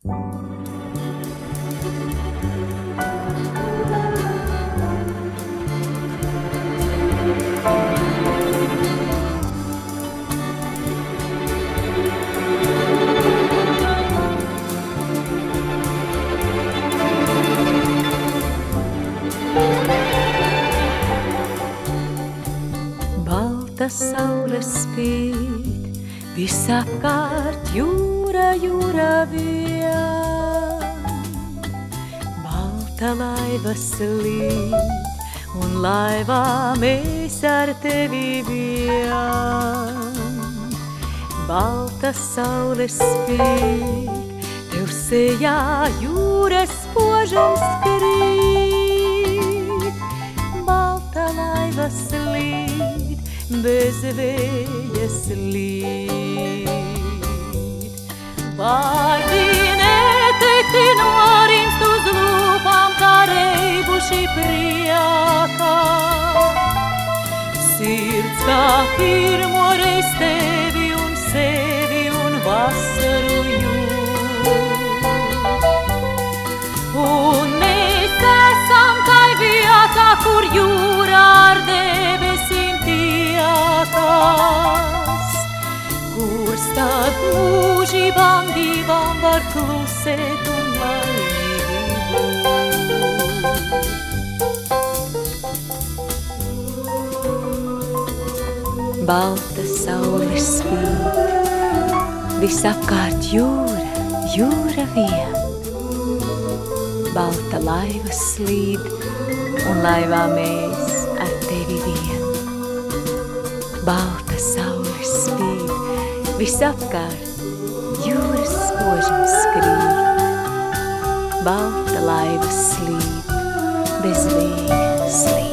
Balta saule spīd, visapkārt jūra, jūra vien. Balta laiva slīd, un laivā mēs ar tevi vien. Balta saule spīd, tev sejā jūras požams krīt. Balta laiva slīd, bez vējas līd. Vārdi un vasaru jūt. Un mēs esam tai vietā, kur jūra ar debesim tiekās. Kur starp mūžībām divām var klusēt un laimīgi būt. Balta saule spīd, visapkārt jūra, jūra vien. Balta laiva slīd, un laivā mēs ar tevi vien. Balta saule spīd, visapkārt jūras spožums skrīt. Balta laiva slīd, bez vēja slīd.